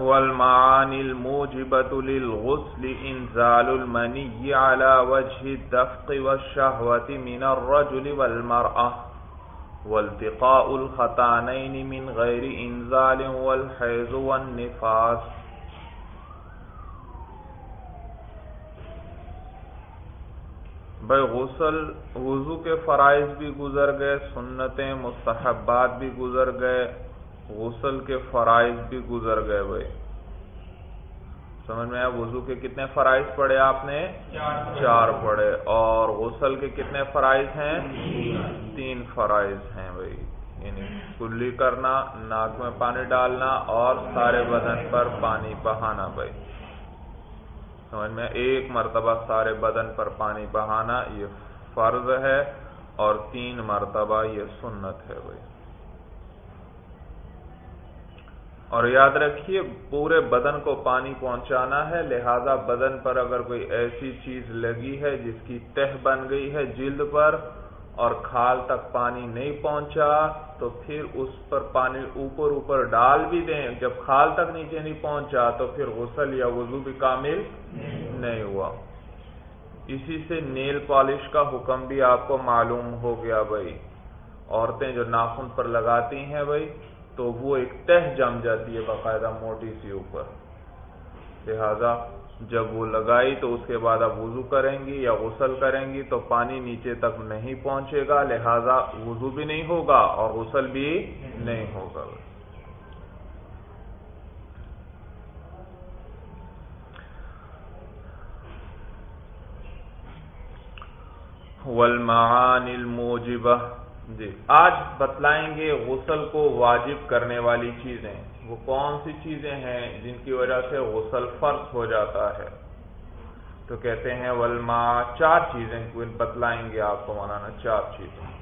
والمعاني الموجبة للغسل إنزال المني على وجه الدفق والشهوة من الرجل والمرأة والتقاء الخطانين من غير إنزال والحيز والنفاس بھائی غسل، وضو کے فرائض بھی گزر گئے، سنتیں، مستحبات بھی گزر گئے غسل کے فرائض بھی گزر گئے بھائی۔ سمجھ میں آیا؟ وضو کے کتنے فرائض پڑے آپ نے؟ چار پڑے اور غسل کے کتنے فرائض ہیں؟ تین فرائض ہیں بھائی۔ یعنی کلی کرنا، ناک میں پانی ڈالنا اور سارے بدن پر پانی بہانا بھائی۔ سمجھ میں ایک مرتبہ سارے بدن پر پانی بہانا یہ فرض ہے اور تین مرتبہ یہ سنت ہے بھائی۔ اور یاد رکھیے، پورے بدن کو پانی پہنچانا ہے، لہذا بدن پر اگر کوئی ایسی چیز لگی ہے جس کی تہ بن گئی ہے جلد پر اور کھال تک پانی نہیں پہنچا، تو پھر اس پر پانی اوپر اوپر ڈال بھی دیں۔ جب کھال تک نیچے نہیں پہنچا، تو پھر غسل یا وضو بھی کامل نہیں ہوا۔ اسی سے نیل پالش کا حکم بھی آپ کو معلوم ہو گیا بھائی۔ عورتیں جو ناخن پر لگاتی ہیں بھائی تو وہ ایک تہ جم جاتی ہے باقاعدہ موٹی سی اوپر۔ لہذا جب وہ لگائی تو اس کے بعد آپ وضو کریں گی یا غسل کریں گی تو پانی نیچے تک نہیں پہنچے گا، لہذا وضو بھی نہیں ہوگا اور غسل بھی نہیں ہوگا۔ والمعان الموجبہ۔ جی۔ آج بتلائیں گے غسل کو واجب کرنے والی چیزیں۔ وہ کون سی چیزیں ہیں جن کی وجہ سے غسل فرض ہو جاتا ہے؟ تو کہتے ہیں ولما چار چیزیں بتلائیں گے آپ کو منانا چار چیزیں۔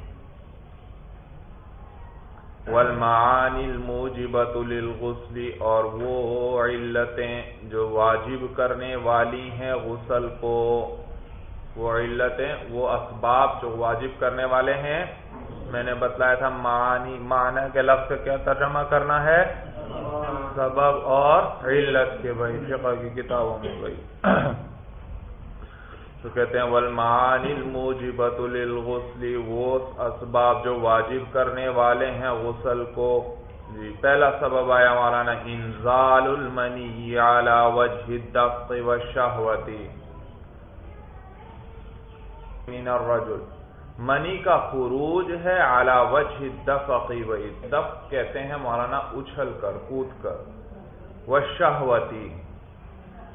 ولمان الموجبت للغسل، اور وہ علتیں جو واجب کرنے والی ہیں غسل کو۔ وہ علتیں، وہ اسباب جو واجب کرنے والے ہیں۔ میں نے بتلایا تھا معنی معنی کے لفظ کیا ترجمہ کرنا ہے؟ سبب اور علت کے بھائی، فقہ کی کتابوں میں بھائی۔ تو کہتے ہیں ولمان الموجبت للغسل۔ وہ اسباب جو واجب کرنے والے ہیں غسل کو۔ جی پہلا سبب آیا مولانا انزال المنی علی وجہ الدفق والشہوتی۔ من الرجل۔ منی کا خروج ہے اعلی وجہ دفقی وہی دف کہتے ہیں مولانا، اچھل کر، کود کر۔ وہ شہوتی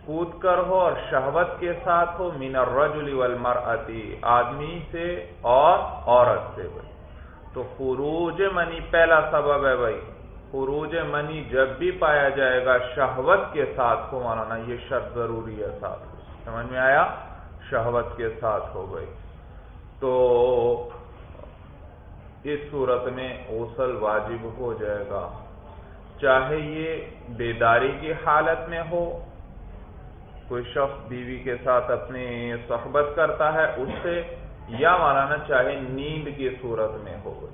کود کر ہو اور شہوت کے ساتھ ہو مین الرجل والمرأتی آدمی سے اور عورت سے۔ بھائی تو خروج منی پہلا سبب ہے بھائی۔ خروج منی جب بھی پایا جائے گا، شہوت کے ساتھ ہو، مولانا، یہ شرط ضروری ہے ساتھ۔ سمجھ میں آیا؟ شہوت کے ساتھ ہو گئی تو اس صورت میں غسل واجب ہو جائے گا۔ چاہے یہ بیداری کی حالت میں ہو، کوئی شخص بیوی کے ساتھ اپنی صحبت کرتا ہے اس سے، یا مانا چاہے نیند کی صورت میں ہو۔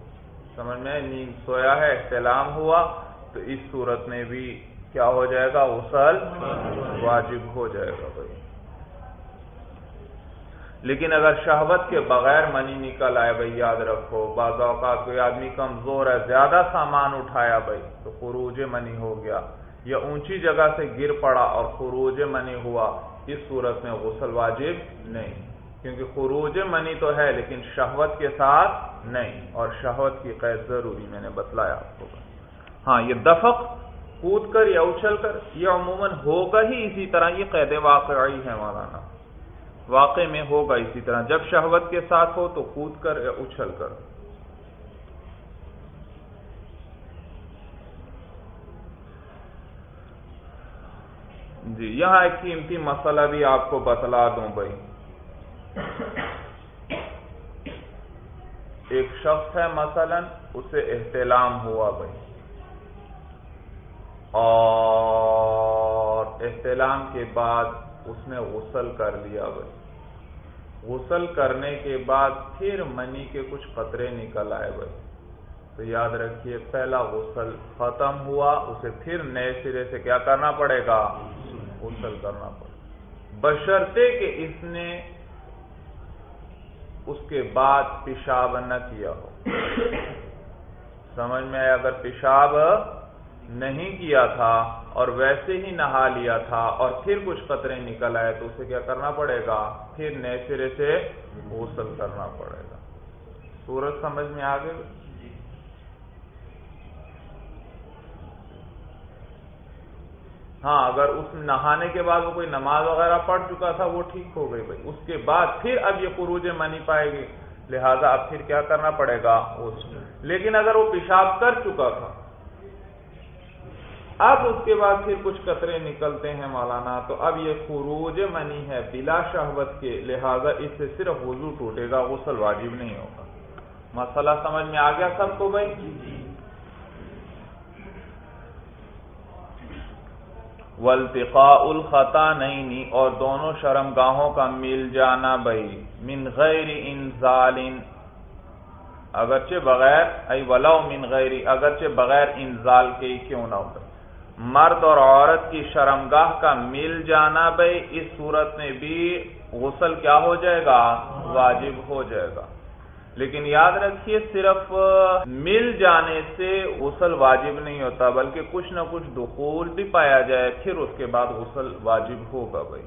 سمجھ میں نیند سویا ہے، احتلام ہوا، تو اس صورت میں بھی کیا ہو جائے گا؟ غسل واجب ہو جائے گا بھائی۔ لیکن اگر شہوت کے بغیر منی نکل آئے بھائی، یاد رکھو، بعض اوقات کوئی آدمی کمزور ہے، زیادہ سامان اٹھایا بھائی، تو خروج منی ہو گیا۔ یا اونچی جگہ سے گر پڑا اور خروج منی ہوا، اس صورت میں غسل واجب نہیں۔ کیونکہ خروج منی تو ہے، لیکن شہوت کے ساتھ نہیں۔ اور شہوت کی قید ضروری میں نے بتلایا آپ کو۔ ہاں یہ دفق، کود کر یا اچھل کر، یہ عموماً ہوگا ہی اسی طرح، یہ قید واقعی ہے مولانا۔ واقع میں ہوگا اسی طرح۔ جب شہوت کے ساتھ ہو تو کود کر یا اچھل کر۔ جی یہاں ایک قیمتی مسئلہ بھی آپ کو بتلا دوں بھائی۔ ایک شخص ہے مثلا، اسے احتلام ہوا بھائی۔ اور احتلام کے بعد اس نے غسل کر لیا بھائی۔ غسل کرنے کے بعد پھر منی کے کچھ قطرے نکل آئے بھائی۔ تو یاد رکھیے، پہلا غسل ختم ہوا، اسے پھر نئے سرے سے کیا کرنا پڑے گا؟ غسل کرنا پڑے گا۔ بشرتے کہ اس نے اس کے بعد پیشاب نہ کیا ہو۔ سمجھ میں اگر پیشاب نہیں کیا تھا اور ویسے ہی نہا لیا تھا اور پھر کچھ قطرے نکل آئے تو اسے کیا کرنا پڑے گا؟ پھر نئے سرے سے غسل کرنا پڑے گا۔ سورج سمجھ میں آ گئی ہاں اگر اس نہانے کے بعد وہ کوئی نماز وغیرہ پڑھ چکا تھا، وہ ٹھیک ہو گئی بھائی۔ اس کے بعد پھر اب یہ قروج منی پائے گی۔ لہذا اب پھر کیا کرنا پڑے گا؟ اس لیکن اگر وہ پیشاب کر چکا تھا اب اس کے بعد پھر کچھ قطرے نکلتے ہیں مولانا تو اب یہ خروج منی ہے بلا شہوت کے لہذا اس سے صرف وضو ٹوٹے گا غسل واجب نہیں ہوگا۔ مسئلہ سمجھ میں آ گیا سب کو بھائی؟ والتقاء الخطا نہیں اور دونوں شرم گاہوں کا مل جانا بھائی۔ من غیر انزال اگرچہ بغیر ای ولو من غیر اگرچہ بغیر انزال کے کیوں نہ ہو۔ مرد اور عورت کی شرمگاہ کا مل جانا بھائی اس صورت میں بھی غسل کیا ہو جائے گا؟ واجب ہو جائے گا۔ لیکن یاد رکھیے، صرف مل جانے سے غسل واجب نہیں ہوتا، بلکہ کچھ نہ کچھ دخول بھی پایا جائے، پھر اس کے بعد غسل واجب ہوگا بھائی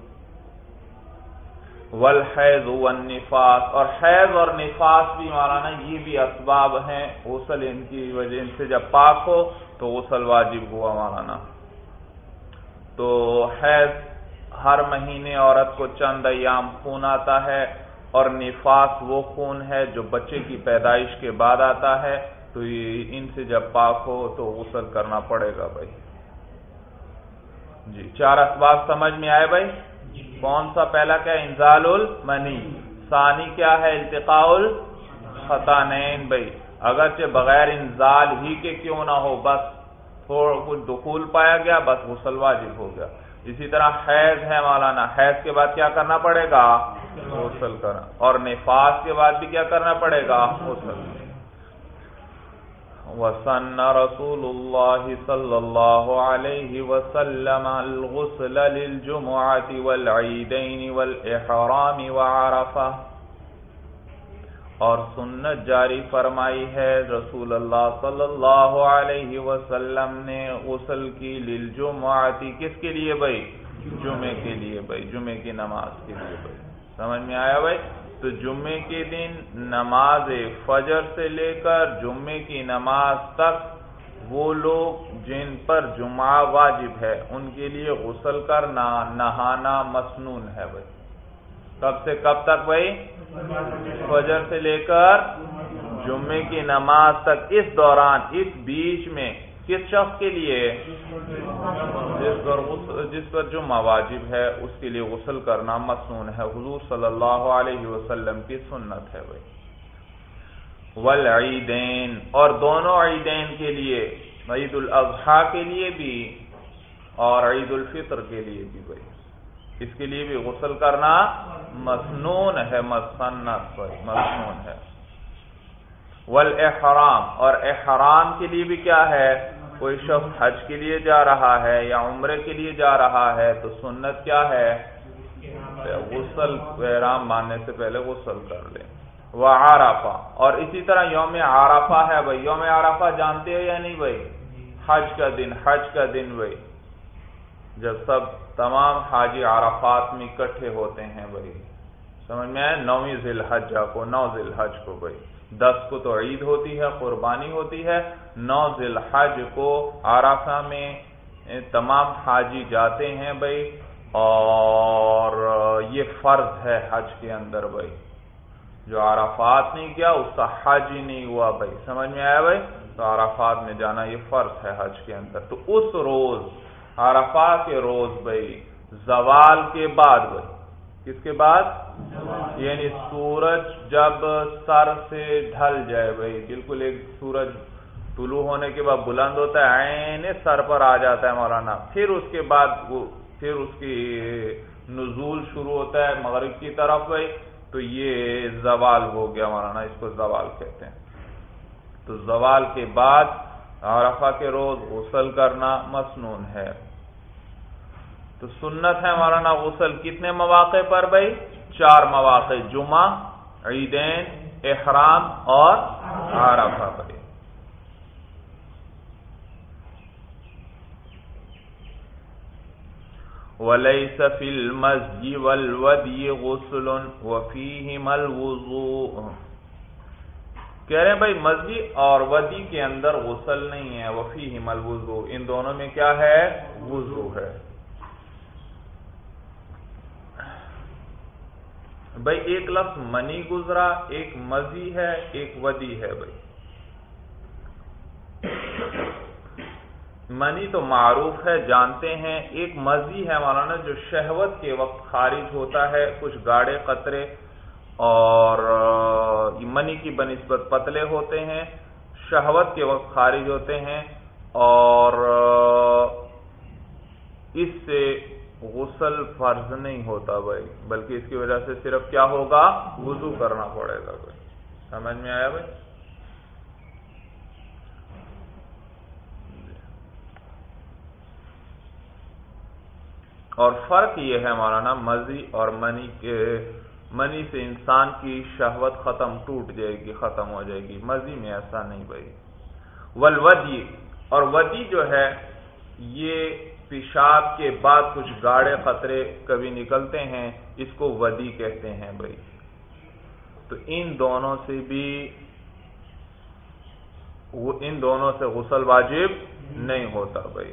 والحیض والنفاس۔ اور حیض اور نفاس بھی مولانا یہ بھی اسباب ہیں، غسل ان کی وجہ ان سے جب پاک ہو تو غسل واجب ہوا مولانا۔ تو حیض ہر مہینے عورت کو چند ایام خون آتا ہے اور نفاس وہ خون ہے جو بچے کی پیدائش کے بعد آتا ہے۔ تو ان سے جب پاک ہو تو غسل کرنا پڑے گا بھائی۔ جی چار اسباب سمجھ میں آئے بھائی؟ کون سا پہلا کیا؟ انزال المنی۔ ثانی کیا ہے؟ التقاء الخطانین بھائی۔ اگرچہ بغیر انزال ہی کے کیوں نہ ہو، بس تھوڑا کچھ دخول پایا گیا، بس غسل واجب ہو گیا۔ اسی طرح حیض ہے مولانا، حیض کے بعد کیا کرنا پڑے گا؟ غسل کرنا۔ اور نفاس کے بعد بھی کیا کرنا پڑے گا؟ غسل۔ وسن رسول اللہ صلی اللہ علیہ وسلم الغسل للجمعة والعیدین والاحرام وعرفہ۔ اور سنت جاری فرمائی ہے۔ رسول اللہ صلی اللہ علیہ وسلم نے غسل کی۔ للجمعاتی کس کے لیے بھائی؟ جمعے کے لیے بھائی جمعے کی نماز کے لیے بھائی۔ سمجھ میں آیا بھائی؟ تو جمعے کے دن نماز فجر سے لے کر جمعے کی نماز تک وہ لوگ جن پر جمعہ واجب ہے، ان کے لیے غسل کرنا نہانا مسنون ہے بھائی۔ کب سے کب تک بھائی؟ فجر سے لے کر جمعے کی نماز تک اس دوران، اس بیچ میں کس شخص کے لیے؟ جس پر جس پر جمعہ واجب ہے، اس کے لیے غسل کرنا مصنون ہے۔ حضور صلی اللہ علیہ وسلم کی سنت ہے بھائی۔ والعیدین، اور دونوں عیدین کے لیے، عید الاضحیٰ کے لیے بھی اور عید الفطر کے لیے بھی بھائی۔ اس کے لیے بھی غسل کرنا مسنون ہے مسنت مسنون ہے۔ والاحرام اور احرام کے لیے بھی کیا ہے؟ کوئی شخص حج کے لیے جا رہا ہے یا عمرے کے لیے جا رہا ہے تو سنت کیا ہے؟ غسل احرام ماننے سے پہلے غسل کر لیں وہ آرافہ اور اسی طرح یوم عرفہ ہے بھائی۔ یوم عرفہ جانتے ہو یا نہیں بھائی؟ حج کا دن، حج کا دن بھائی۔ جب سب تمام حاجی عرفات میں اکٹھے ہوتے ہیں بھائی۔ سمجھ میں آئے نویں ذی الحج کو، نو ذی الحج کو بھائی۔ دس کو تو عید ہوتی ہے، قربانی ہوتی ہے۔ نو ذی الحج کو عرفہ میں تمام حاجی جاتے ہیں بھائی۔ اور یہ فرض ہے حج کے اندر بھائی۔ جو عرفات نہیں کیا، اس کا حج ہی نہیں ہوا بھائی۔ سمجھ میں آیا بھائی؟ تو عرفات میں جانا یہ فرض ہے حج کے اندر۔ تو اس روز عرفہ کے روز بھائی زوال کے بعد بھائی کس کے بعد؟ یعنی سورج جب سر سے ڈھل جائے بھائی بالکل ایک سورج طلوع ہونے کے بعد بلند ہوتا ہے، عین سر پر آ جاتا ہے مولانا۔ پھر اس کے بعد وہ، پھر اس کی نزول شروع ہوتا ہے مغرب کی طرف بھائی تو یہ زوال ہو گیا مولانا، اس کو زوال کہتے ہیں۔ تو زوال کے بعد عرفہ کے روز غسل کرنا مسنون ہے۔ تو سنت ہے مولانا غسل کتنے مواقع پر بھائی؟ چار مواقع، جمعہ، عیدین، احرام اور عرفہ پر۔ وليس في المسجد والودي غسل وفيهما الوضوء۔ کہہ رہے ہیں بھائی مسجد اور ودی کے اندر غسل نہیں ہے وفی ہمل وضو ان دونوں میں کیا ہے؟ وضو ہے۔ بھائی ایک لفظ منی گزرا، ایک مزی ہے، ایک ودی ہے بھائی۔ منی تو معروف ہے، جانتے ہیں۔ ایک مزی ہے مولانا جو شہوت کے وقت خارج ہوتا ہے، کچھ گاڑے قطرے اور منی کی بنسبت پتلے ہوتے ہیں، شہوت کے وقت خارج ہوتے ہیں، اور اس سے غسل فرض نہیں ہوتا بھائی، بلکہ اس کی وجہ سے صرف کیا ہوگا؟ وضو کرنا پڑے گا بھائی۔ سمجھ میں آیا بھائی؟ اور فرق یہ ہے مولانا، مزی اور منی کے منی سے انسان کی شہوت ختم ٹوٹ جائے گی، ختم ہو جائے گی۔ مزی میں ایسا نہیں بھائی۔ ولودی اور ودی جو ہے، یہ پیشاب کے بعد کچھ گاڑے خطرے کبھی نکلتے ہیں، اس کو ودی کہتے ہیں بھائی۔ تو ان دونوں سے بھی ان دونوں سے غسل واجب نہیں ہوتا بھائی۔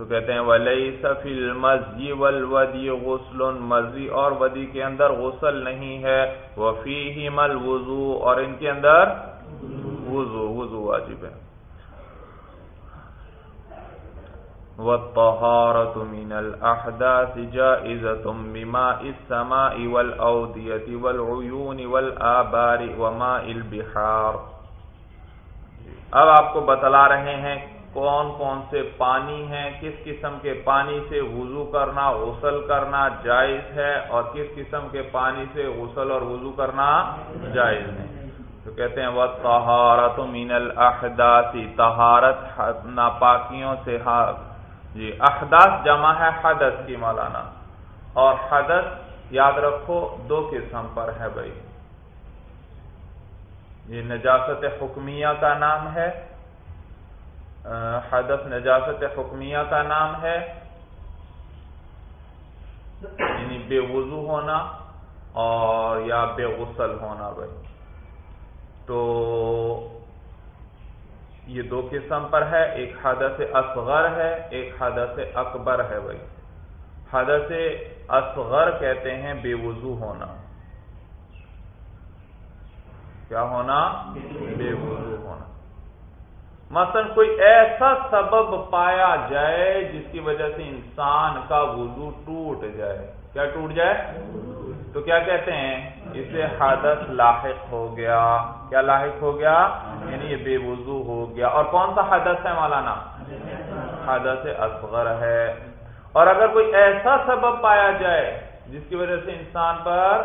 تو کہتے ہیں ولی سفیل مزی ولودی غسل۔ مزی اور ودی کے اندر غسل نہیں ہے۔ وفی ہی مل وضو اور ان کے اندر وضو۔ وضو واجب ہے۔ والطهارة من الأحداث جائزة بماء السماء والأودية والعيون والآبار وماء البحار۔ اب آپ کو بتلا رہے ہیں کون کون سے پانی ہیں، کس قسم کے پانی سے وضو کرنا، غسل کرنا جائز ہے اور کس قسم کے پانی سے غسل اور وضو کرنا جائز ہے۔ تو کہتے ہیں وہ تہارت مین الحداسی تہارت ناپاکیوں سے جی احداث جمع ہے حدث کی مولانا۔ اور حدث یاد رکھو دو قسم پر ہے بھائی۔ یہ نجاست حکمیہ کا نام ہے حدث نجاست حکمیہ کا نام ہے۔ یعنی بے وضو ہونا اور یا بے غسل ہونا بھائی۔ تو یہ دو قسم پر ہے، ایک حدث اصغر ہے، ایک حدث اکبر ہے بھائی۔ حدث اصغر کہتے ہیں بے وضو ہونا۔ کیا ہونا؟ بے وضو۔ مثلا کوئی ایسا سبب پایا جائے جس کی وجہ سے انسان کا وضو ٹوٹ جائے۔ کیا ٹوٹ جائے؟ تو کیا کہتے ہیں؟ اسے حادث لاحق ہو گیا۔ کیا لاحق ہو گیا؟ یعنی یہ بے وضو ہو گیا۔ اور کون سا حدث ہے مولانا؟ حدث اصغر ہے۔ اور اگر کوئی ایسا سبب پایا جائے جس کی وجہ سے انسان پر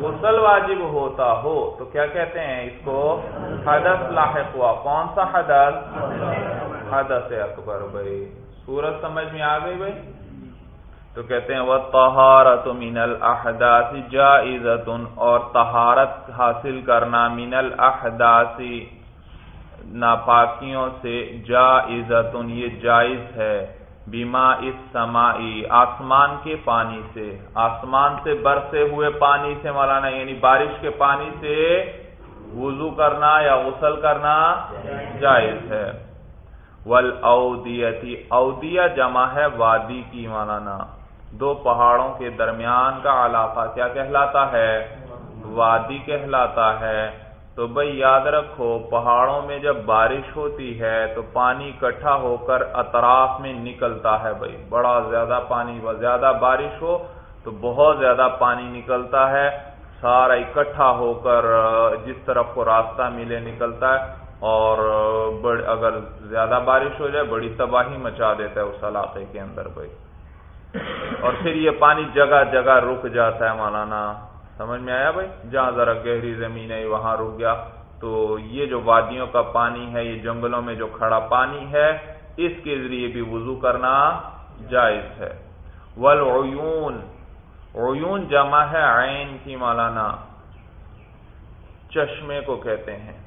غسل واجب ہوتا ہو، تو کیا کہتے ہیں اس کو؟ حدث لاحق ہوا۔ کون سا حدث؟ حدث اکبر بھائی۔ سورج سمجھ میں آ گئی بھائی؟ تو کہتے ہیں وہ تہارت من الحداسی جائزت اور تہارت حاصل کرنا من الحداسی ناپاکیوں سے جائزت، یہ جائز ہے۔ بیما اس سمائی، آسمان کے پانی سے۔ آسمان سے برسے ہوئے پانی سے مولانا یعنی بارش کے پانی سے وضو کرنا یا غسل کرنا جائز ہے۔ ول اودیتی اودیا جمع ہے وادی کی مولانا۔ دو پہاڑوں کے درمیان کا علاقہ کیا کہلاتا ہے؟ وادی کہلاتا ہے۔ تو بھائی یاد رکھو، پہاڑوں میں جب بارش ہوتی ہے تو پانی اکٹھا ہو کر اطراف میں نکلتا ہے بھائی۔ بڑا زیادہ پانی، زیادہ بارش ہو تو بہت زیادہ پانی نکلتا ہے۔ سارا اکٹھا ہو کر، جس طرف کو راستہ ملے نکلتا ہے اور اگر زیادہ بارش ہو جائے، بڑی تباہی مچا دیتا ہے اس علاقے کے اندر بھائی۔ اور پھر یہ پانی جگہ جگہ رک جاتا ہے مولانا۔ سمجھ میں آیا بھائی؟ جہاں ذرا گہری زمین ہے، وہاں رک گیا۔ تو یہ جو وادیوں کا پانی ہے، یہ جنگلوں میں جو کھڑا پانی ہے، اس کے ذریعے بھی وضو کرنا جائز ہے۔ والعیون، عیون جمع ہے عین کی مولانا۔ چشمے کو کہتے ہیں۔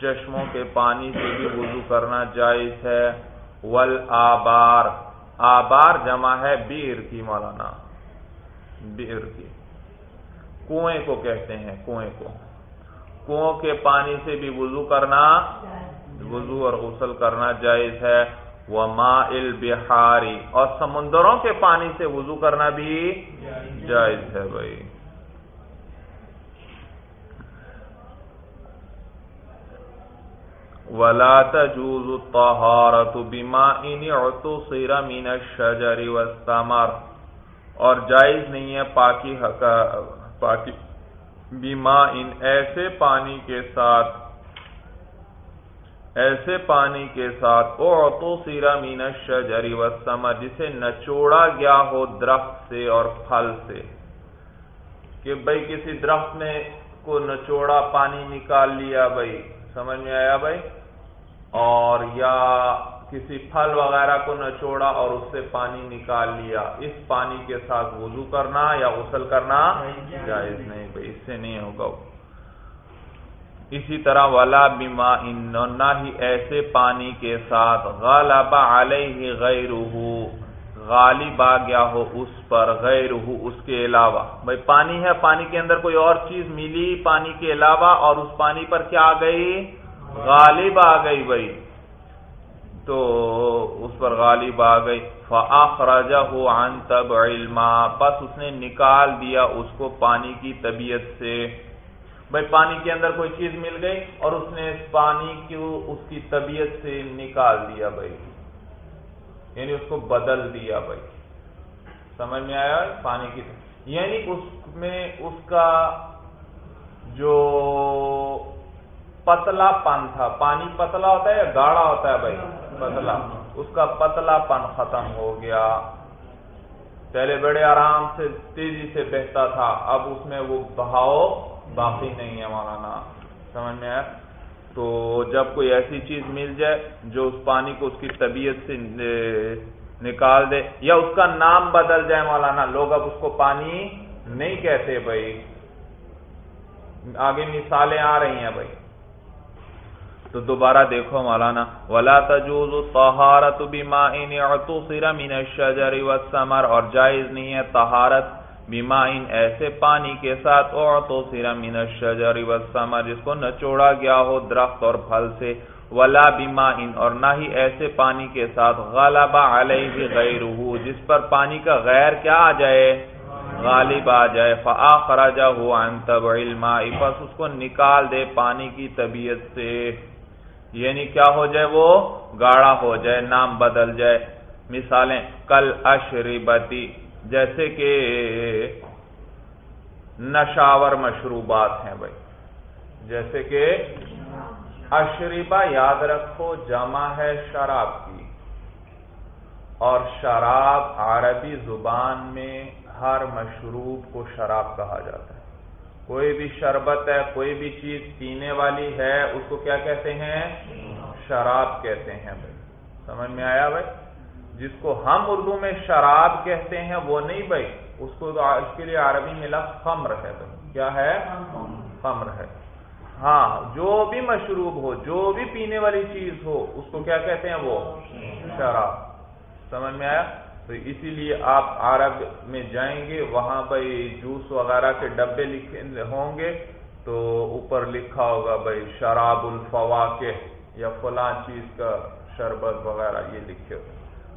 چشموں کے پانی سے بھی وضو کرنا جائز ہے۔ ول آبار آبار جمع ہے بیر کی مولانا۔ بیر کی۔ کنویں کو کہتے ہیں کنویں کو۔ کنو کے پانی سے بھی وضو کرنا وضو اور غسل کرنا جائز ہے۔ وہ ماں بہاری اور سمندروں کے پانی سے وضو کرنا بھی جائز ہے بھائی۔ ولا تجوز الطهارة بماء اعتصر من الشجر والثمر۔ اور جائز نہیں ہے پاکی پاکی بیما ان ایسے پانی کے ساتھ ایسے پانی کے ساتھ او تو سیرا مین شجری وسما جسے نچوڑا گیا ہو درخت سے اور پھل سے۔ کہ بھائی کسی درخت نے کو نچوڑا پانی نکال لیا بھائی سمجھ میں آیا بھائی اور یا کسی پھل وغیرہ کو نچوڑا اور اس سے پانی نکال لیا۔ اس پانی کے ساتھ وضو کرنا یا غسل کرنا جائز نہیں، بھائی، اس سے نہیں ہوگا۔ اسی طرح ولا بیما ان نہ ہی ایسے پانی کے ساتھ غالب علیہ غیر غالب آ گیا ہو اس پر غیر اس کے علاوہ۔ بھائی، پانی ہے، پانی کے اندر کوئی اور چیز ملی پانی کے علاوہ اور اس پانی پر کیا آ گئی؟ غالب آ گئی، بھائی۔ تو اس پر غالب آ گئی۔ فاخرجہ ہو عن تب علما بس اس نے نکال دیا اس کو پانی کی طبیعت سے۔ بھائی، پانی کے اندر کوئی چیز مل گئی اور اس نے اس پانی کو اس کی طبیعت سے نکال دیا بھائی۔ یعنی اس کو بدل دیا بھائی۔ سمجھ میں آیا؟ پانی کی یعنی اس میں اس کا جو پتلا پن تھا، پانی پتلا ہوتا ہے یا گاڑا ہوتا ہے بھائی؟ پتلا۔ اس کا پتلا پن ختم ہو گیا۔ پہلے بڑے آرام سے، تیزی سے بہتا تھا۔ اب اس میں وہ بہاؤ باقی نہیں ہے مولانا۔ سمجھ میں آیا؟ تو جب کوئی ایسی چیز مل جائے جو اس پانی کو اس کی طبیعت سے نکال دے یا اس کا نام بدل جائے مولانا، لوگ اب اس کو پانی نہیں کہتے بھائی۔ آگے مثالیں آ رہی ہیں بھائی۔ تو دوبارہ دیکھو مولانا، ولا تجوز طہارت بماء اعتصر من الشجر والثمر اور جائز نہیں ہے طہارت بماء ایسے پانی کے ساتھ اعتصر من الشجر والثمر جس کو نچوڑا گیا ہو درخت اور پھل سے، ولا بماء اور نہ ہی ایسے پانی کے ساتھ غلب علیہ غیرہ جس پر پانی کا غیر کیا آ جائے؟ غالب آ جائے۔ فآخرجہ عن تبع الماء پس اس کو نکال دے پانی کی طبیعت سے۔ یعنی کیا ہو جائے وہ گاڑا ہو جائے، نام بدل جائے۔ مثالیں، کل اشربتی، جیسے کہ نشاور مشروبات ہیں بھائی۔ جیسے کہ اشریبا یاد رکھو، جمع ہے شراب کی۔ اور شراب عربی زبان میں ہر مشروب کو شراب کہا جاتا ہے۔ کوئی بھی شربت ہے، کوئی بھی چیز پینے والی ہے، اس کو کیا کہتے ہیں؟ شراب کہتے ہیں بھائی۔ سمجھ میں آیا بھائی؟ جس کو ہم اردو میں شراب کہتے ہیں، وہ نہیں بھائی۔ اس کو اس کے لیے عربی میں لفظ خمر ہے بھائی۔ کیا ہے؟ خمر ہے۔ ہاں جو بھی مشروب ہو، جو بھی پینے والی چیز ہو، اس کو کیا کہتے ہیں وہ؟ شراب۔ سمجھ میں آیا؟ تو اسی لیے آپ عرب میں جائیں گے، وہاں بھائی جوس وغیرہ کے ڈبے لکھے ہوں گے، تو اوپر لکھا ہوگا بھائی شراب الفواقع یا فلاں چیز کا شربت وغیرہ، یہ لکھے ہو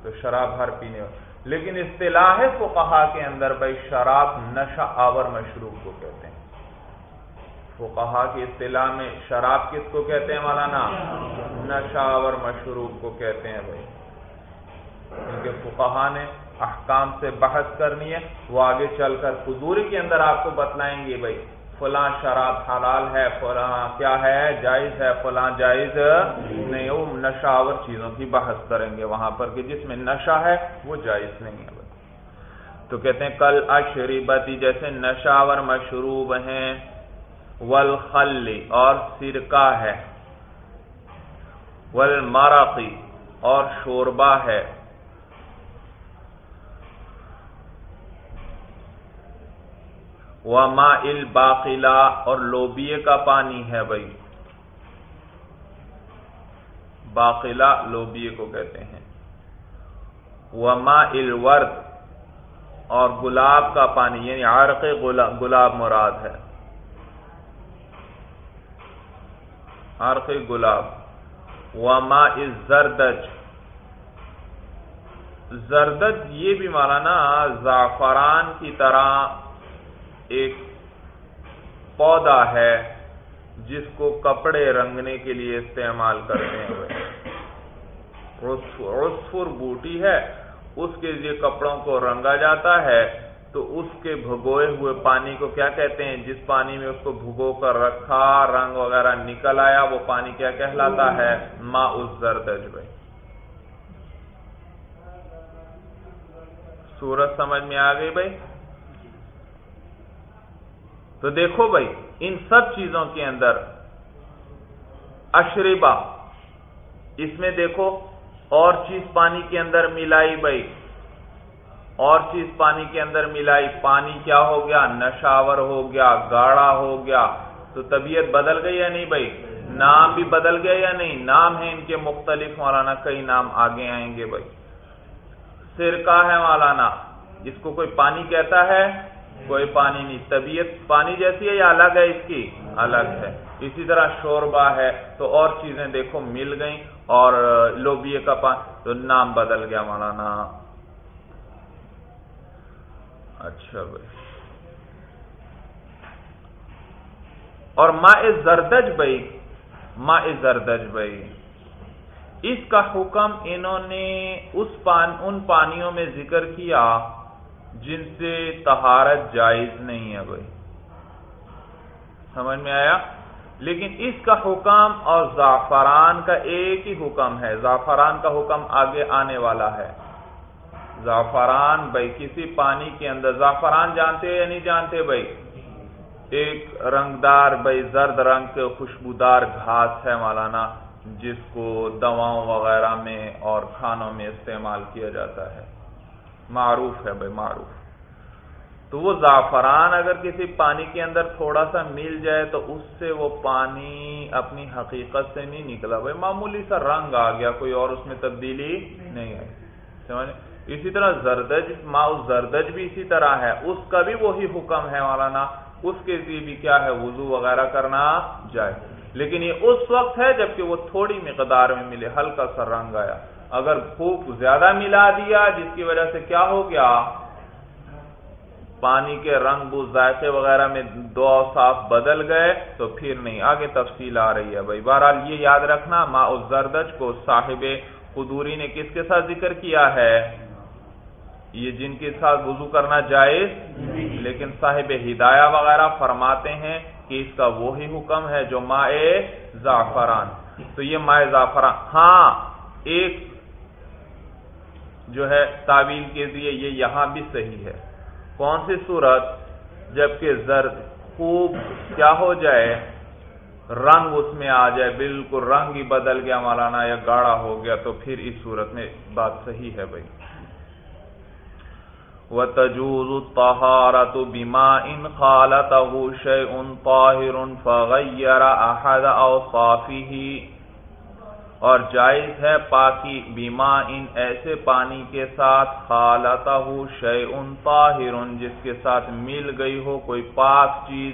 تو شراب ہر پینے ہو۔ لیکن اصطلاح کو کہا کے اندر بھائی شراب نشہ آور مشروب کو کہتے ہیں۔ وہ کہا کہ اصطلاح میں شراب کس کو کہتے ہیں مولانا؟ نشہ آور مشروب کو کہتے ہیں بھائی۔ کیونکہ فقہا نے احکام سے بحث کرنی ہے، وہ آگے چل کر حضوری کے اندر آپ کو بتلائیں گے، بھائی، فلاں شراب حلال ہے، فلاں کیا ہے، جائز ہے، فلاں جائز نہیں، وہ نشہ اور چیزوں کی بحث کریں گے وہاں پر کہ جس میں نشہ ہے، وہ جائز نہیں ہے تو کہتے ہیں، کل اشریبتی جیسے نشاور مشروب ہیں، والخل اور سرکہ ہے والمرقی اور شوربہ ہے۔ وما الباقلا، اور لوبیے کا پانی ہے بھائی۔ باقلا لوبیے کو کہتے ہیں۔ وما الورد، اور گلاب کا پانی یعنی عرق گلاب مراد ہے۔ عرق گلاب۔ وما الزردج۔ زردج یہ بھی مولانا زعفران کی طرح ایک پودا ہے جس کو کپڑے رنگنے کے لیے استعمال کرتے ہیں عصفر بوٹی ہے، اس کے لیے کپڑوں کو رنگا جاتا ہے، تو اس کے بھگوئے ہوئے پانی کو کیا کہتے ہیں؟ جس پانی میں اس کو بھگو کر رکھا، رنگ وغیرہ نکل آیا، وہ پانی کیا کہلاتا ہے؟ ما اس زردج بھائی سورج سمجھ میں آ گئی بھائی؟ تو دیکھو بھائی، ان سب چیزوں کے اندر اشربا اس میں دیکھو، اور چیز پانی کے اندر ملائی بھائی۔ اور چیز پانی کے اندر ملائی۔ پانی کیا ہو گیا؟ نشاور ہو گیا، گاڑا ہو گیا۔ تو طبیعت بدل گئی یا نہیں بھائی؟ نام بھی بدل گیا یا نہیں؟ نام ہے ان کے مختلف، مولانا کئی نام آگے آئیں گے بھائی۔ سرکا ہے مولانا، جس کو کوئی پانی کہتا ہے کوئی پانی نہیں۔ طبیعت پانی جیسی ہے یا الگ ہے اس کی؟ الگ ہے۔ اسی طرح شوربا ہے تو اور چیزیں دیکھو، مل گئیں اور لوبیے کا پانی تو نام بدل گیا مولانا۔ اچھا بھائی۔ اور ماں زردج بھائی ماں زردج بھائی۔ اس کا حکم انہوں نے اس پان ان پانیوں میں ذکر کیا جن سے تہارت جائز نہیں ہے بھائی۔ سمجھ میں آیا؟ لیکن اس کا حکم اور زعفران کا ایک ہی حکم ہے۔ زعفران کا حکم آگے آنے والا ہے۔ زعفران بھائی، کسی پانی کے اندر، زعفران جانتے یا نہیں جانتے بھائی؟ ایک رنگدار بھائی، زرد رنگ کے خوشبودار گھاس ہے مولانا، جس کو دواؤں وغیرہ میں اور کھانوں میں استعمال کیا جاتا ہے۔ معروف ہے بھائی، معروف۔ تو وہ زعفران اگر کسی پانی کے اندر تھوڑا سا مل جائے تو اس سے وہ پانی اپنی حقیقت سے نہیں نکلا۔ بھائی، معمولی سا رنگ آ گیا، کوئی اور اس میں تبدیلی نہیں آئی۔ سمجھ؟ اسی طرح زردج ما زردج بھی اسی طرح ہے۔ اس کا بھی وہی حکم ہے مولانا۔ اس کے لیے بھی کیا ہے؟ وضو وغیرہ کرنا جائے لیکن یہ اس وقت ہے جبکہ وہ تھوڑی مقدار میں ملے، ہلکا سا رنگ آیا۔ اگر خوب زیادہ ملا دیا، جس کی وجہ سے کیا ہو گیا؟ پانی کے رنگ بو ذائقے وغیرہ میں دو صاف بدل گئے، تو پھر نہیں، آگے تفصیل آ رہی ہے بھائی۔ بہرحال یہ یاد رکھنا ما زردج کو صاحب قدوری نے کس کے ساتھ ذکر کیا ہے؟ یہ جن کے ساتھ وضو کرنا جائز، لیکن صاحب ہدایہ وغیرہ فرماتے ہیں کہ اس کا وہی حکم ہے جو مائع زعفران۔ تو یہ مائع زعفران ہاں ایک جو ہے تعویل کے لیے یہ یہاں بھی صحیح ہے۔ کون سی صورت جبکہ زرد خوب کیا ہو جائے، رنگ اس میں آ جائے، بالکل رنگ ہی بدل گیا مولانا یا گاڑا ہو گیا، تو پھر اس صورت میں بات صحیح ہے بھائی۔ وہ تجوز تہارت بیما ان خالت ان طاہر فغیر احد اوصافی اور جائز ہے پاکی بیما ان ایسے پانی کے ساتھ خالتا ہو شے ان طاہر جس کے ساتھ مل گئی ہو کوئی پاک چیز۔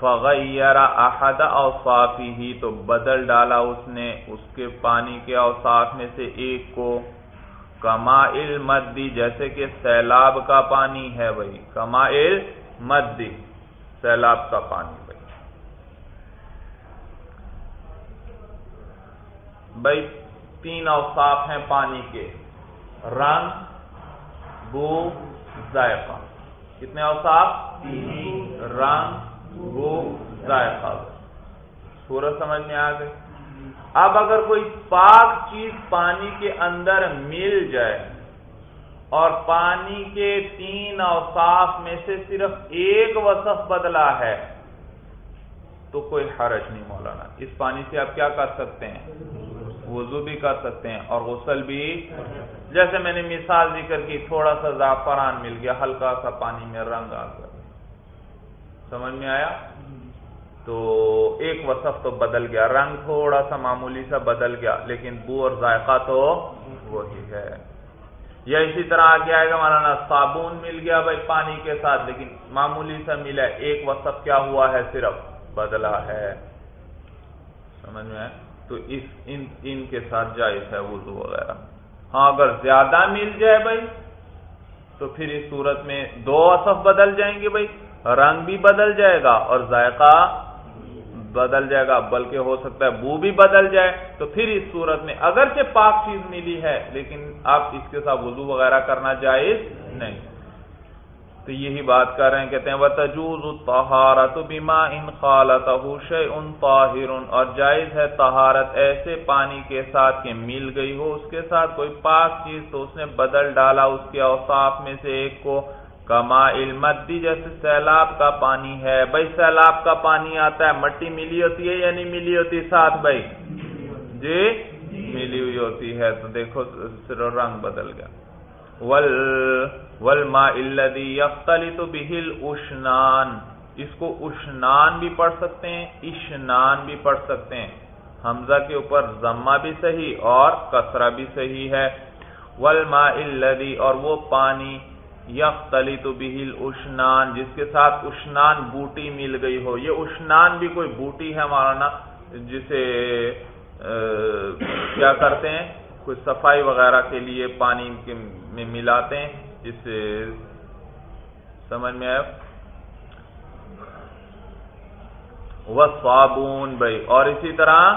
فغیر احد اوصافی ہی تو بدل ڈالا اس نے اس کے پانی کے اوصاف میں سے ایک کو۔ کما مدی جیسے کہ سیلاب کا پانی ہے بھائی۔ کما مدی سیلاب کا پانی۔ بھائی، تین اوصاف ہیں پانی کے۔ رنگ بو، ذائقہ۔ کتنے اوصاف؟ رنگ بو، ذائقہ۔ سورج سمجھ میں آ گئی اب اگر کوئی پاک چیز پانی کے اندر مل جائے اور پانی کے تین اوصاف میں سے صرف ایک وصف بدلا ہے، تو کوئی حرج نہیں مولانا۔ اس پانی سے آپ کیا کر سکتے ہیں؟ وضو بھی کر سکتے ہیں اور غسل بھی جیسے میں نے مثال ذکر کی، تھوڑا سا زعفران مل گیا، ہلکا سا پانی میں رنگ آ گیا۔ سمجھ میں آیا؟ تو ایک وصف تو بدل گیا، رنگ تھوڑا سا معمولی سا بدل گیا، لیکن بو اور ذائقہ تو وہی ہے۔ یا اسی طرح آگے آئے گا، مولانا صابن مل گیا بھائی پانی کے ساتھ، لیکن معمولی سا ملا۔ ایک وصف کیا ہوا ہے؟ صرف بدلا ہے۔ سمجھ میں تو اس ان ان کے ساتھ جائز ہے وضو وغیرہ۔ ہاں اگر زیادہ مل جائے بھائی، تو پھر اس صورت میں دو وصف بدل جائیں گے بھائی۔ رنگ بھی بدل جائے گا اور ذائقہ بدل جائے گا، بلکہ ہو سکتا ہے بو بھی بدل جائے۔ تو پھر اس صورت میں اگرچہ پاک چیز ملی ہے، لیکن آپ اس کے ساتھ وضو وغیرہ کرنا جائز نہیں۔ تو یہی بات کر رہے ہیں، کہتے ہیں وہ تجوز تہارت بیما ان خالت ان طاہر اور جائز ہے تہارت ایسے پانی کے ساتھ کہ مل گئی ہو، اس کے ساتھ کوئی پاک چیز تو اس نے بدل ڈالا، اس کے اوصاف میں سے ایک کو کما علمدی جیسے سیلاب کا پانی ہے۔ بھائی، سیلاب کا پانی آتا ہے، مٹی ملی ہوتی ہے یا نہیں ملی ہوتی؟ ساتھ بھائی۔ جی ملی ہوئی ہوتی ہے۔ تو دیکھو، رنگ بدل گیا۔ ول ول ما الدی تو بہل اشنان اس کو اشنان بھی پڑھ سکتے ہیں، اشنان بھی پڑھ سکتے ہیں۔ حمزہ کے اوپر ضمہ بھی صحیح اور کسرہ بھی صحیح ہے۔ ول ما الدی اور وہ پانی یختلی تو بہل جس کے ساتھ اشنان بوٹی مل گئی ہو۔ یہ اشنان بھی کوئی بوٹی ہے ہمارا نا، جسے کیا کرتے ہیں؟ کوئی صفائی وغیرہ کے لیے پانی میں ملاتے ہیں، جس سے سمجھ میں آئے وہ صابون بھائی۔ اور اسی طرح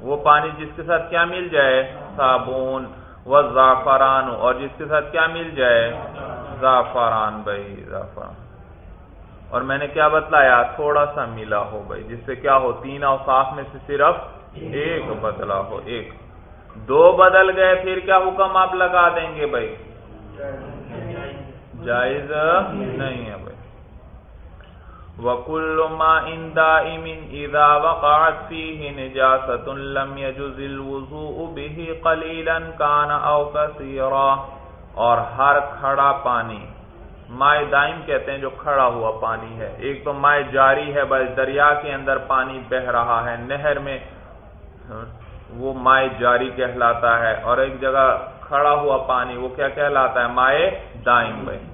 وہ پانی جس کے ساتھ کیا مل جائے؟ صابن وہ زعفران اور جس کے ساتھ کیا مل جائے؟ زعفران۔ بھائی، زعفران۔ اور میں نے کیا بتلایا؟ تھوڑا سا ملا ہو، بھائی، جس سے کیا ہو؟ تین اوساف میں سے صرف ایک بدلا ہو، ایک۔ دو بدل گئے، پھر کیا حکم آپ لگا دیں گے، بھائی؟ جائز نہیں ہے بھائی۔ وکل ما ان دائم اذا وقعت فيه نجاسه لم يجوز الوضوء به قليلا كان او كثيرا۔ اور ہر کھڑا پانی مائع دائم کہتے ہیں جو کھڑا ہوا پانی ہے۔ ایک تو مائع جاری ہے بس دریا کے اندر پانی بہ رہا ہے۔ نہر میں وہ مائع جاری کہلاتا ہے۔ اور ایک جگہ کھڑا ہوا پانی، وہ کیا کہلاتا ہے؟ مائع دائم بھائی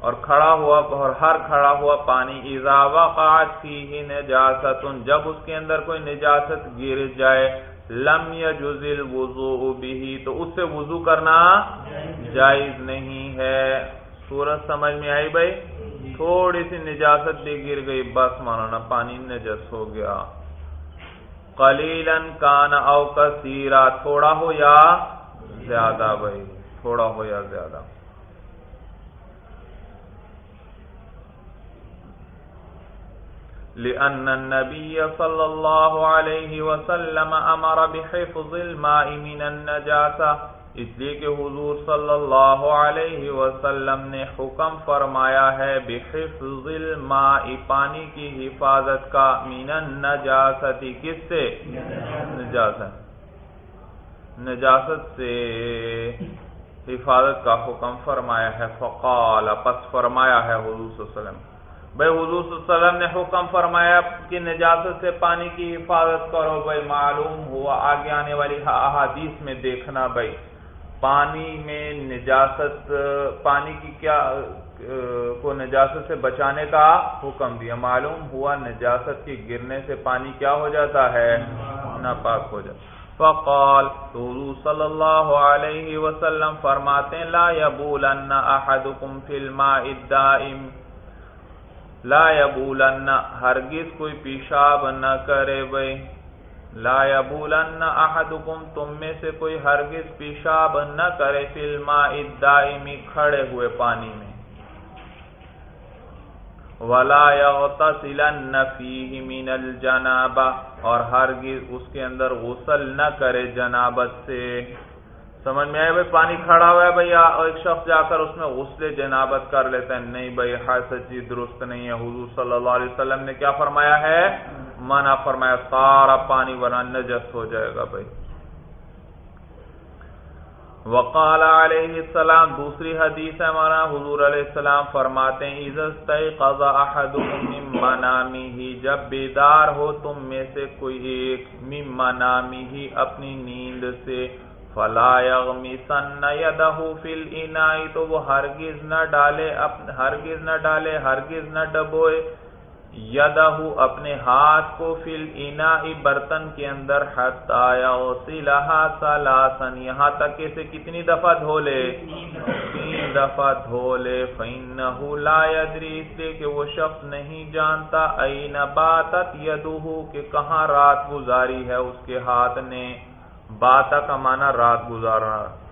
اور کھڑا ہوا، اور ہر کھڑا ہوا پانی ایزاوا قاعد فی نجاست جب اس کے اندر کوئی نجاست گر جائے، لم یجزل وضو بھی تو اس سے وضو کرنا جائز نہیں ہے۔ سورج سمجھ میں آئی بھائی؟ تھوڑی سی نجاست بھی گر گئی، بس مولانا، پانی نجس ہو گیا۔ کلیلن کان او کثیرا، تھوڑا ہو یا زیادہ بھائی، تھوڑا ہو یا زیادہ۔ لأن النبي صلى الله عليه وسلم أمر بحفظ الماء من النجاسة۔ اس لیے کہ حضور صلی اللہ علیہ وسلم نے حکم فرمایا ہے، بحفظ الماء، پانی کی حفاظت کا۔ من النجاستی کس سے؟ نجاست۔ نجاست سے حفاظت کا حکم فرمایا ہے۔ فقال، پس فرمایا ہے حضور صلی اللہ علیہ وسلم، بھائی حضور صلی اللہ علیہ وسلم نے حکم فرمایا کہ نجاست سے پانی کی حفاظت کرو۔ بھائی معلوم ہوا، آگے آنے والی احادیث میں دیکھنا بھائی، پانی میں نجاست، پانی کی کیا، کو نجاست سے بچانے کا حکم دیا۔ معلوم ہوا نجاست کے گرنے سے پانی کیا ہو جاتا ہے؟ ناپاک ہو جاتا فقال حضور صلی اللہ علیہ وسلم فرماتے لا يبولن احدكم في الماء الدائم، لا یبولن، ہرگز کوئی پیشاب نہ کرے بھائی لا یبولن احدکم، تم میں سے کوئی ہرگز پیشاب نہ کرے، فی الماء الدائمی کھڑے ہوئے پانی میں۔ ولا یغتسلن فیہ من الجنابہ اور ہرگز اس کے اندر غسل نہ کرے جنابت سے۔ سمجھ میں آئے بھائی؟ پانی کھڑا ہوا ہے بھائی ایک شخص جا کر اس میں غسل جنابت کر لیتا ہے۔ نہیں بھائی، ہر سچی درست نہیں ہے۔ حضور صلی اللہ علیہ وسلم نے کیا فرمایا ہے؟ منع فرمایا، سارا پانی ورنہ نجس ہو جائے گا بھائی۔ وقال علیہ السلام، دوسری حدیث ہے ہمارا حضور علیہ السلام فرماتے ہیں ہی جب بیدار ہو تم میں سے کوئی ایک منامی ہی اپنی نیند سے، فلا یغمسن یدہ فی الانائی تو وہ ہرگز نہ ڈالے ہرگز نہ ڈالے، ہرگز نہ ڈبوئے۔ یدہ اپنے ہاتھ کو فل اینا برتن کے اندر سلاسن یہاں تک کہ اسے کتنی دفعہ دھو لے؟ تین دفعہ دھو لے، فَإِنَّهُ لَا يَدْرِي، اس لیے کہ وہ شخص نہیں جانتا این باتت یدہ کہ کہاں رات گزاری ہے اس کے ہاتھ نے؟ باتا کا معنی رات گزارنا۔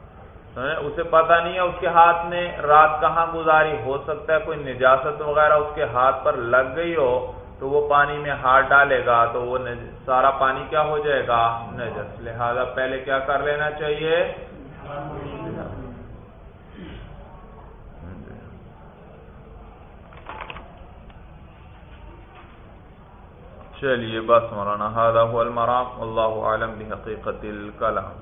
اسے پتا نہیں ہے اس کے ہاتھ نے رات کہاں گزاری، ہو سکتا ہے کوئی نجاست وغیرہ اس کے ہاتھ پر لگ گئی ہو تو وہ پانی میں ہاتھ ڈالے گا تو وہ سارا پانی کیا ہو جائے گا؟ نجس۔ لہذا پہلے کیا کر لینا چاہیے؟ چلیے، بس مولانا المرام اللہ عالم بحقیقت الکلام۔